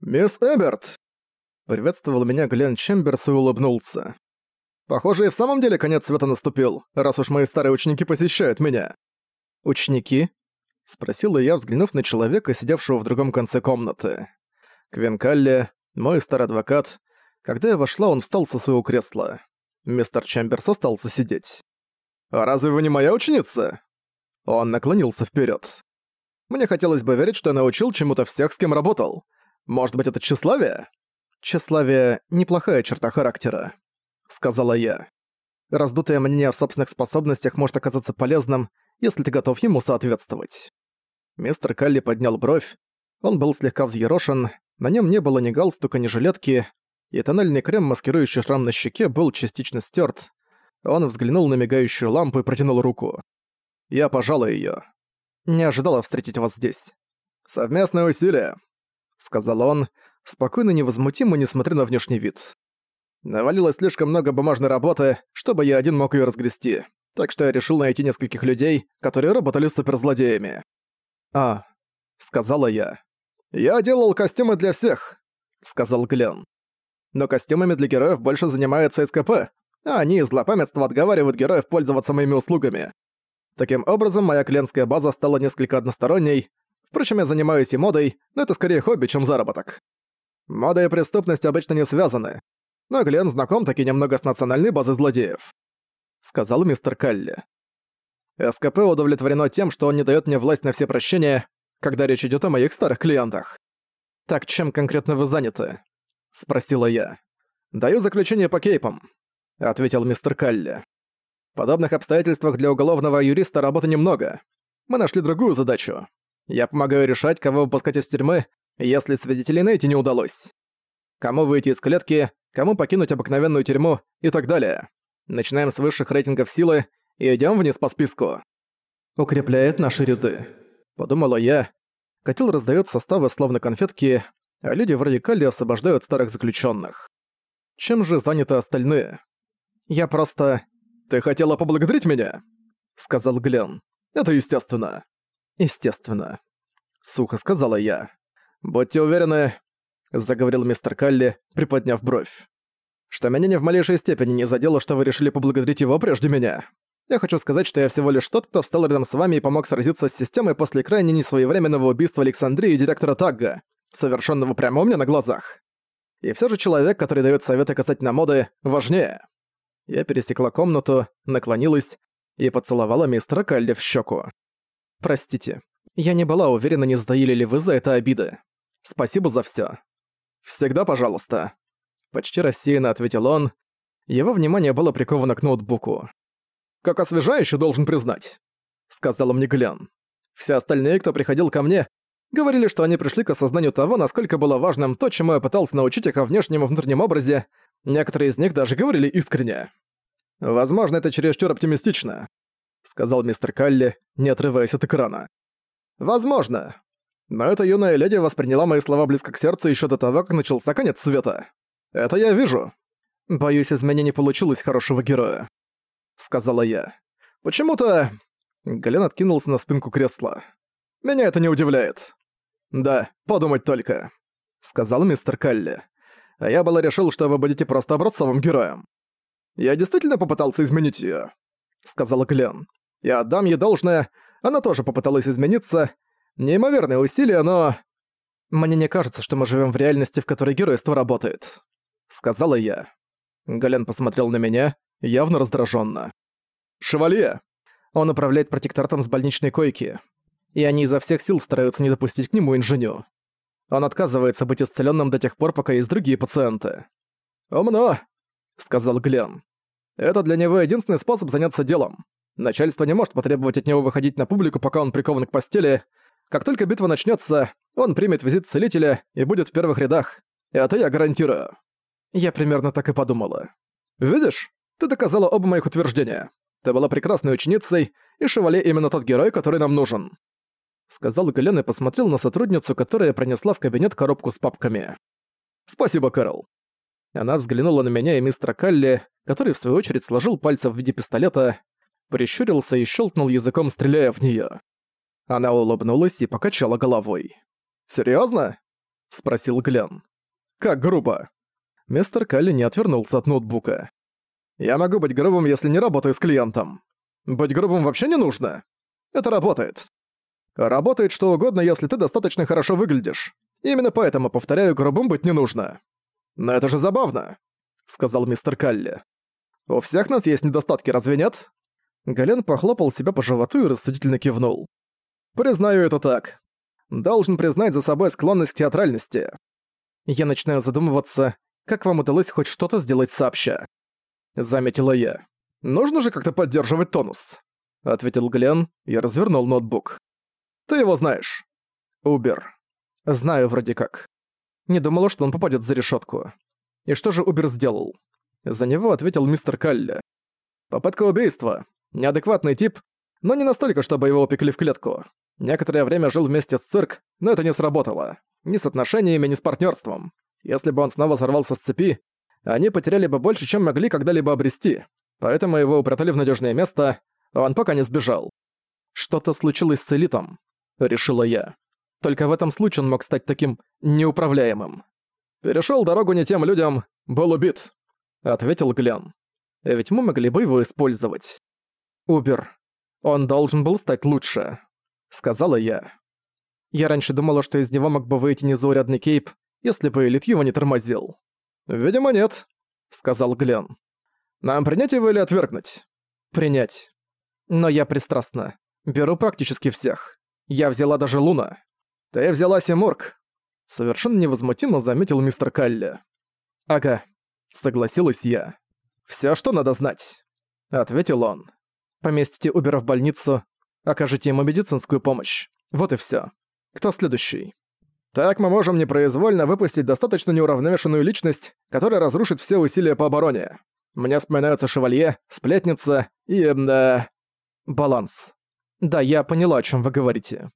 «Мисс Эберт!» Приветствовал меня Глен Чемберс и улыбнулся. «Похоже, и в самом деле конец света наступил, раз уж мои старые ученики посещают меня». «Ученики?» — спросила я, взглянув на человека, сидевшего в другом конце комнаты. Квин Калли, мой старый адвокат. Когда я вошла, он встал со своего кресла. Мистер Чемберс остался сидеть. «А разве вы не моя ученица?» Он наклонился вперед. Мне хотелось бы верить, что я научил чему-то всех, с кем работал. Может быть, это тщеславие? Тщеславие — неплохая черта характера, сказала я. Раздутое мнение о собственных способностях может оказаться полезным, если ты готов ему соответствовать. Мистер Калли поднял бровь. Он был слегка взъерошен, на нем не было ни галстука, ни жилетки, и тональный крем, маскирующий шрам на щеке, был частично стерт. Он взглянул на мигающую лампу и протянул руку. Я пожала ее. Не ожидала встретить вас здесь. Совместное усилие, сказал он, спокойно невозмутимо, несмотря на внешний вид. Навалилось слишком много бумажной работы, чтобы я один мог ее разгрести, так что я решил найти нескольких людей, которые работали с суперзлодеями. «А», — сказала я. «Я делал костюмы для всех», — сказал Глен. «Но костюмами для героев больше занимается СКП, а они из злопамятства отговаривают героев пользоваться моими услугами. Таким образом, моя клиентская база стала несколько односторонней. Впрочем, я занимаюсь и модой, но это скорее хобби, чем заработок. Мода и преступность обычно не связаны. Но Глен знаком таки немного с национальной базой злодеев. Сказал мистер Калли. СКП удовлетворено тем, что он не дает мне власть на все прощения, когда речь идет о моих старых клиентах. «Так чем конкретно вы заняты?» — спросила я. «Даю заключение по кейпам», — ответил мистер Калли. Подобных обстоятельствах для уголовного юриста работы немного. Мы нашли другую задачу. Я помогаю решать, кого выпускать из тюрьмы, если свидетелей найти не удалось. Кому выйти из клетки, кому покинуть обыкновенную тюрьму и так далее. Начинаем с высших рейтингов силы и идем вниз по списку. Укрепляет наши ряды. Подумала я. Котел раздает составы словно конфетки, а люди вроде Калли освобождают старых заключенных. Чем же заняты остальные? Я просто «Ты хотела поблагодарить меня?» — сказал Глен. «Это естественно». «Естественно», — сухо сказала я. «Будьте уверены», — заговорил мистер Калли, приподняв бровь, «что меня ни в малейшей степени не задело, что вы решили поблагодарить его прежде меня. Я хочу сказать, что я всего лишь тот, кто встал рядом с вами и помог сразиться с системой после крайне несвоевременного убийства Александрии и директора Тагга, совершенного прямо у меня на глазах. И все же человек, который дает советы касательно моды, важнее. Я пересекла комнату, наклонилась и поцеловала мистера Калли в щеку. «Простите, я не была уверена, не сдаили ли вы за это обиды. Спасибо за все. «Всегда пожалуйста», — почти рассеянно ответил он. Его внимание было приковано к ноутбуку. «Как освежающе, должен признать», — сказал мне Глен. «Все остальные, кто приходил ко мне, говорили, что они пришли к осознанию того, насколько было важным то, чему я пытался научить их о внешнем и внутреннем образе, Некоторые из них даже говорили искренне. «Возможно, это чересчур оптимистично», — сказал мистер Калли, не отрываясь от экрана. «Возможно. Но эта юная леди восприняла мои слова близко к сердцу еще до того, как начался конец света. Это я вижу. Боюсь, из меня не получилось хорошего героя», — сказала я. «Почему-то...» Гален откинулся на спинку кресла. «Меня это не удивляет». «Да, подумать только», — сказал мистер Калли а я было решил, что вы будете просто образцовым героем. Я действительно попытался изменить её, сказала Клен. Я отдам ей должное, она тоже попыталась измениться. Неимоверные усилия, но... Мне не кажется, что мы живем в реальности, в которой геройство работает, сказала я. Гален посмотрел на меня, явно раздраженно. «Шевалье!» Он управляет протекторатом с больничной койки, и они изо всех сил стараются не допустить к нему инженю. Он отказывается быть исцеленным до тех пор, пока есть другие пациенты. «Умно», — сказал Глен. «Это для него единственный способ заняться делом. Начальство не может потребовать от него выходить на публику, пока он прикован к постели. Как только битва начнется, он примет визит целителя и будет в первых рядах. Это я гарантирую». Я примерно так и подумала. «Видишь, ты доказала оба моих утверждения. Ты была прекрасной ученицей, и Шевале именно тот герой, который нам нужен сказал Гален и посмотрел на сотрудницу, которая принесла в кабинет коробку с папками. «Спасибо, Кэрол». Она взглянула на меня и мистера Калли, который в свою очередь сложил пальцы в виде пистолета, прищурился и щелкнул языком, стреляя в нее. Она улыбнулась и покачала головой. «Серьёзно?» — спросил Глен. «Как грубо?» Мистер Калли не отвернулся от ноутбука. «Я могу быть грубым, если не работаю с клиентом. Быть грубым вообще не нужно. Это работает. Работает что угодно, если ты достаточно хорошо выглядишь. Именно поэтому, повторяю, грубым быть не нужно. Но это же забавно», — сказал мистер Калли. «У всех нас есть недостатки, разве нет?» Гален похлопал себя по животу и рассудительно кивнул. «Признаю это так. Должен признать за собой склонность к театральности. Я начинаю задумываться, как вам удалось хоть что-то сделать сообща. Заметила я. Нужно же как-то поддерживать тонус. Ответил Глен и развернул ноутбук. Ты его знаешь. Убер. Знаю вроде как. Не думала, что он попадет за решетку. И что же Убер сделал? За него ответил мистер Калли. Попытка убийства. Неадекватный тип, но не настолько, чтобы его упекли в клетку. Некоторое время жил вместе с цирк, но это не сработало. Ни с отношениями, ни с партнерством. Если бы он снова сорвался с цепи, они потеряли бы больше, чем могли когда-либо обрести. Поэтому его упрятали в надежное место, а он пока не сбежал. Что-то случилось с элитом, решила я. Только в этом случае он мог стать таким неуправляемым. Перешел дорогу не тем людям, был убит, ответил Глен. Ведь мы могли бы его использовать. Убер. Он должен был стать лучше, сказала я. Я раньше думала, что из него мог бы выйти незаурядный Кейп, если бы Элит его не тормозил. «Видимо, нет», — сказал Глен. «Нам принять его или отвергнуть?» «Принять. Но я пристрастна. Беру практически всех. Я взяла даже Луна. Ты взяла Симург», — совершенно невозмутимо заметил мистер Калли. «Ага», — согласилась я. «Всё, что надо знать», — ответил он. «Поместите Убера в больницу, окажите ему медицинскую помощь. Вот и всё. Кто следующий?» Так мы можем непроизвольно выпустить достаточно неуравновешенную личность, которая разрушит все усилия по обороне. Мне вспоминаются Шевалье, Сплетница и... Э, баланс. Да, я поняла, о чем вы говорите.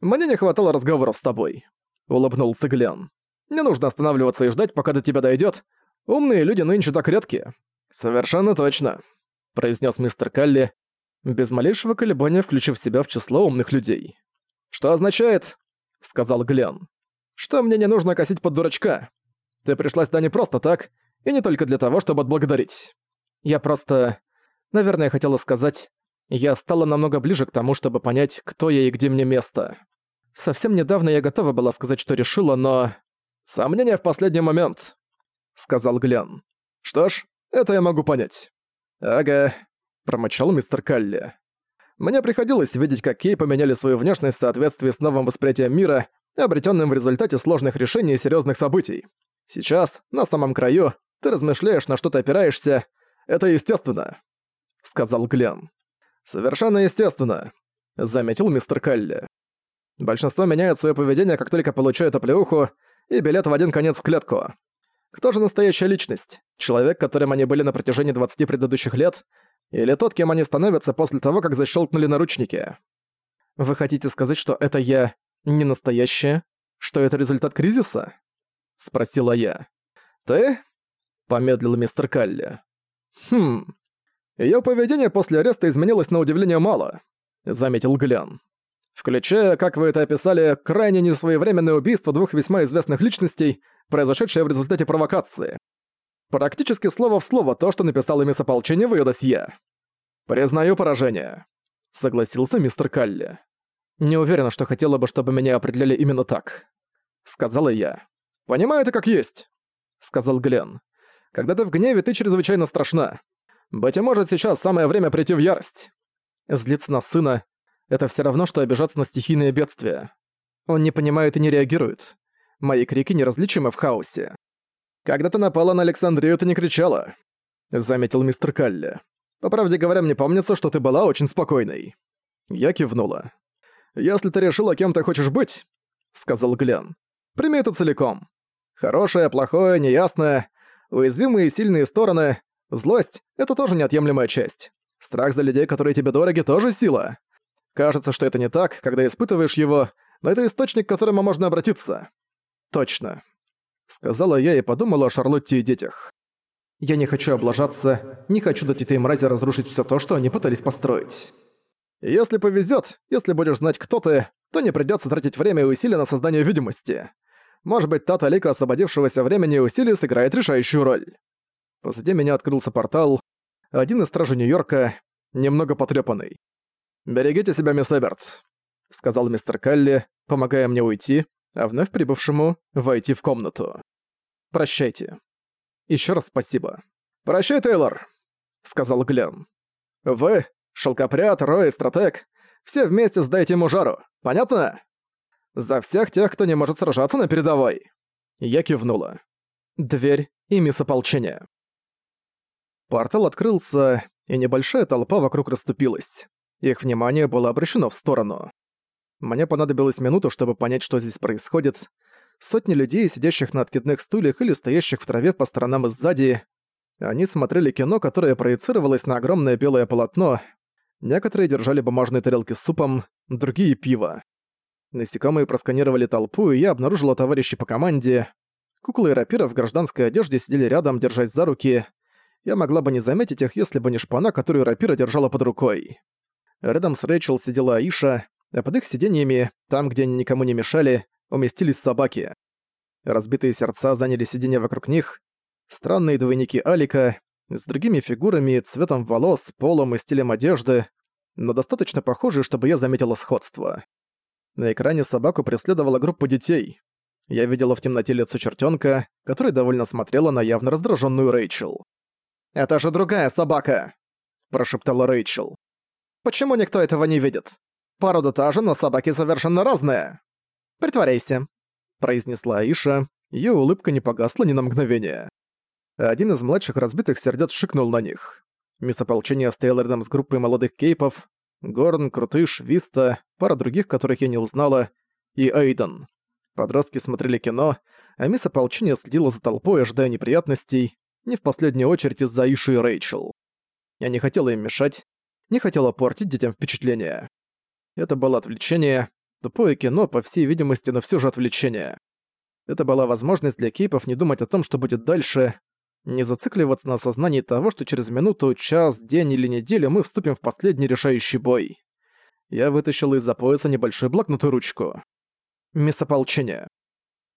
Мне не хватало разговоров с тобой. Улыбнулся Глен. Не нужно останавливаться и ждать, пока до тебя дойдет. Умные люди нынче так редкие. Совершенно точно, произнес мистер Калли, без малейшего колебания включив себя в число умных людей. Что означает, сказал Глен, что мне не нужно косить под дурачка. Ты пришла сюда не просто так, и не только для того, чтобы отблагодарить. Я просто... Наверное, хотела сказать, я стала намного ближе к тому, чтобы понять, кто я и где мне место. Совсем недавно я готова была сказать, что решила, но... «Сомнения в последний момент», — сказал Глен. «Что ж, это я могу понять». «Ага», — промычал мистер Калли. «Мне приходилось видеть, как Кей поменяли свою внешность в соответствии с новым восприятием мира обретенным в результате сложных решений и серьезных событий. Сейчас, на самом краю, ты размышляешь, на что ты опираешься. Это естественно», — сказал Глен. «Совершенно естественно», — заметил мистер Калли. «Большинство меняют свое поведение, как только получают оплеуху, и билет в один конец в клетку. Кто же настоящая личность? Человек, которым они были на протяжении 20 предыдущих лет, или тот, кем они становятся после того, как защелкнули наручники? Вы хотите сказать, что это я не настоящее? Что это результат кризиса? Спросила я. Ты? Помедлил мистер Калли. Хм. Её поведение после ареста изменилось на удивление мало, заметил Глян. Включая, как вы это описали, крайне несвоевременное убийство двух весьма известных личностей, произошедшее в результате провокации. Практически слово в слово то, что написал мисс Ополчение в её досье. «Признаю поражение», — согласился мистер Калли. Не уверена, что хотела бы, чтобы меня определяли именно так. Сказала я. «Понимаю это как есть», — сказал Глен. «Когда ты в гневе, ты чрезвычайно страшна. Быть может, сейчас самое время прийти в ярость». Злиться на сына — это все равно, что обижаться на стихийные бедствия. Он не понимает и не реагирует. Мои крики неразличимы в хаосе. «Когда ты напала на Александрию, ты не кричала», — заметил мистер Калли. «По правде говоря, мне помнится, что ты была очень спокойной». Я кивнула. «Если ты решила, кем ты хочешь быть», — сказал Глен, — «прими это целиком. Хорошее, плохое, неясное, уязвимые и сильные стороны, злость — это тоже неотъемлемая часть. Страх за людей, которые тебе дороги, тоже сила. Кажется, что это не так, когда испытываешь его, но это источник, к которому можно обратиться». «Точно», — сказала я и подумала о Шарлотте и детях. «Я не хочу облажаться, не хочу дать этой мрази разрушить все то, что они пытались построить». Если повезет, если будешь знать, кто ты, то не придется тратить время и усилия на создание видимости. Может быть, та талика освободившегося времени и усилий сыграет решающую роль. Позади меня открылся портал. Один из стражей Нью-Йорка, немного потрёпанный. «Берегите себя, мисс Эберт», — сказал мистер Калли, помогая мне уйти, а вновь прибывшему войти в комнату. «Прощайте. Ещё раз спасибо». «Прощай, Тейлор», — сказал Глен. «Вы, шелкопряд, Рой, стратег, все вместе сдайте ему жару. Понятно?» «За всех тех, кто не может сражаться на передовой!» Я кивнула. Дверь и мисс ополчения. Портал открылся, и небольшая толпа вокруг расступилась. Их внимание было обращено в сторону. Мне понадобилась минута, чтобы понять, что здесь происходит. Сотни людей, сидящих на откидных стульях или стоящих в траве по сторонам и сзади. Они смотрели кино, которое проецировалось на огромное белое полотно. Некоторые держали бумажные тарелки с супом, другие — пиво. Насекомые просканировали толпу, и я обнаружила товарищей по команде. Куклы и рапира в гражданской одежде сидели рядом, держась за руки. Я могла бы не заметить их, если бы не шпана, которую рапира держала под рукой. Рядом с Рэйчел сидела Аиша, а под их сиденьями, там, где они никому не мешали, уместились собаки. Разбитые сердца заняли сиденья вокруг них. Странные двойники Алика, с другими фигурами, цветом волос, полом и стилем одежды, но достаточно похожие, чтобы я заметила сходство. На экране собаку преследовала группа детей. Я видела в темноте лицо чертенка, которая довольно смотрела на явно раздраженную Рэйчел. «Это же другая собака!» – прошептала Рэйчел. «Почему никто этого не видит? Порода та же, но собаки совершенно разные!» «Притворяйся», – произнесла Аиша. Её улыбка не погасла ни на мгновение. Один из младших разбитых сердец шикнул на них. Мисс ополчения рядом с группой молодых кейпов, Горн, Крутыш, Виста, пара других, которых я не узнала, и Эйден. Подростки смотрели кино, а мисс ополчения следила за толпой, ожидая неприятностей, не в последнюю очередь из-за Иши и Рэйчел. Я не хотела им мешать, не хотела портить детям впечатление. Это было отвлечение, тупое кино, по всей видимости, но все же отвлечение. Это была возможность для кейпов не думать о том, что будет дальше, не зацикливаться на осознании того, что через минуту, час, день или неделю мы вступим в последний решающий бой. Я вытащил из-за пояса небольшой блокнот и ручку. Мисс ополчения.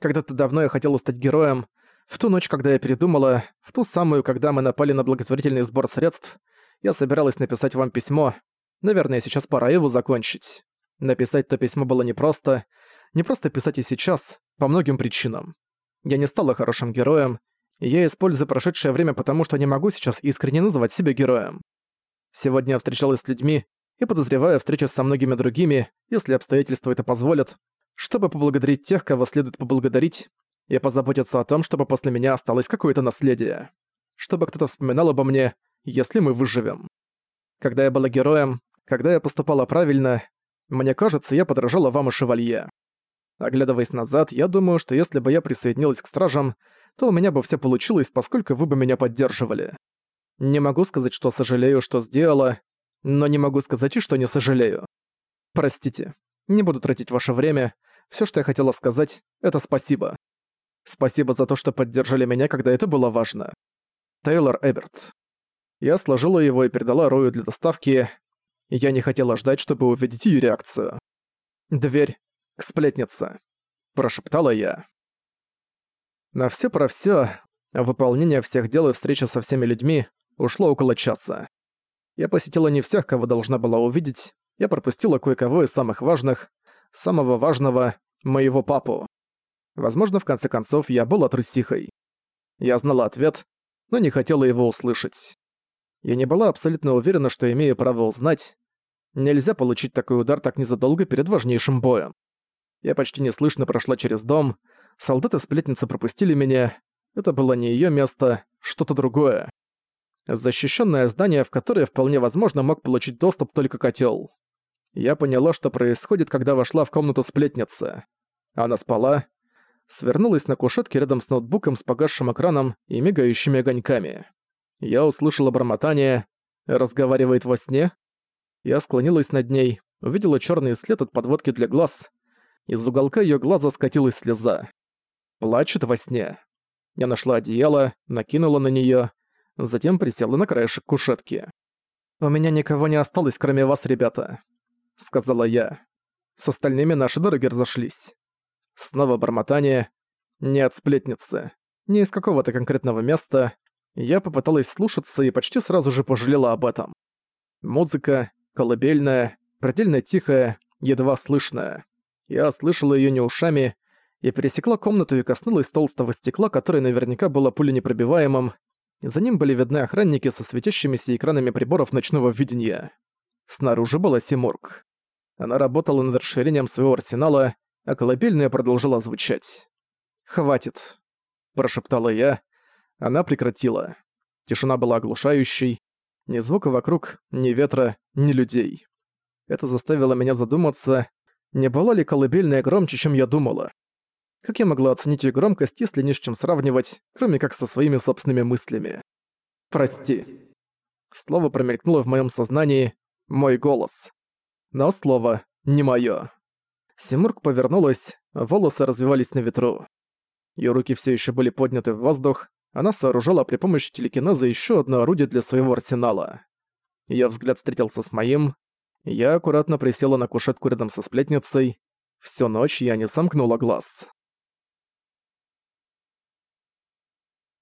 Когда-то давно я хотела стать героем. В ту ночь, когда я передумала, в ту самую, когда мы напали на благотворительный сбор средств, я собиралась написать вам письмо. Наверное, сейчас пора его закончить. Написать то письмо было непросто. Не просто писать и сейчас, по многим причинам. Я не стала хорошим героем, я использую прошедшее время потому, что не могу сейчас искренне называть себя героем. Сегодня я встречалась с людьми и подозреваю встречу со многими другими, если обстоятельства это позволят, чтобы поблагодарить тех, кого следует поблагодарить, и позаботиться о том, чтобы после меня осталось какое-то наследие. Чтобы кто-то вспоминал обо мне, если мы выживем. Когда я была героем, когда я поступала правильно, мне кажется, я подражала вам и шевалье. Оглядываясь назад, я думаю, что если бы я присоединилась к стражам, то у меня бы все получилось, поскольку вы бы меня поддерживали. Не могу сказать, что сожалею, что сделала, но не могу сказать и что не сожалею. Простите, не буду тратить ваше время. Все, что я хотела сказать, это спасибо. Спасибо за то, что поддержали меня, когда это было важно. Тейлор Эберт. Я сложила его и передала Рою для доставки. Я не хотела ждать, чтобы увидеть ее реакцию. «Дверь к сплетнице», – прошептала я. На все про все, выполнение всех дел и встреча со всеми людьми ушло около часа. Я посетила не всех, кого должна была увидеть, я пропустила кое-кого из самых важных, самого важного — моего папу. Возможно, в конце концов, я была трусихой. Я знала ответ, но не хотела его услышать. Я не была абсолютно уверена, что имею право узнать. Нельзя получить такой удар так незадолго перед важнейшим боем. Я почти неслышно прошла через дом, солдаты-сплетницы пропустили меня. Это было не её место, что-то другое. Защищенное здание, в которое вполне возможно мог получить доступ только котел. Я поняла, что происходит, когда вошла в комнату сплетницы. Она спала, свернулась на кушетке рядом с ноутбуком с погасшим экраном и мигающими огоньками. Я услышала бормотание «разговаривает во сне». Я склонилась над ней, увидела черный след от подводки для глаз. Из уголка ее глаза скатилась слеза плачет во сне. Я нашла одеяло, накинула на неё, затем присела на краешек кушетки. «У меня никого не осталось, кроме вас, ребята», — сказала я. С остальными наши дороги разошлись. Снова бормотание. Не от сплетницы. Не из какого-то конкретного места. Я попыталась слушаться и почти сразу же пожалела об этом. Музыка, колыбельная, предельно тихая, едва слышная. Я слышала её не ушами, и пересекла комнату и коснулась толстого стекла, которое наверняка было пуленепробиваемым. За ним были видны охранники со светящимися экранами приборов ночного видения. Снаружи была Симург. Она работала над расширением своего арсенала, а колыбельная продолжала звучать. «Хватит», – прошептала я. Она прекратила. Тишина была оглушающей. Ни звука вокруг, ни ветра, ни людей. Это заставило меня задуматься, не была ли колыбельная громче, чем я думала. Как я могла оценить ее громкость, если не с чем сравнивать, кроме как со своими собственными мыслями? «Прости». Слово промелькнуло в моем сознании, мой голос. Но слово не моё. Симург повернулась, волосы развивались на ветру. Её руки всё ещё были подняты в воздух, она сооружала при помощи телекинеза ещё одно орудие для своего арсенала. Её взгляд встретился с моим. Я аккуратно присела на кушетку рядом со сплетницей. Всю ночь я не сомкнула глаз.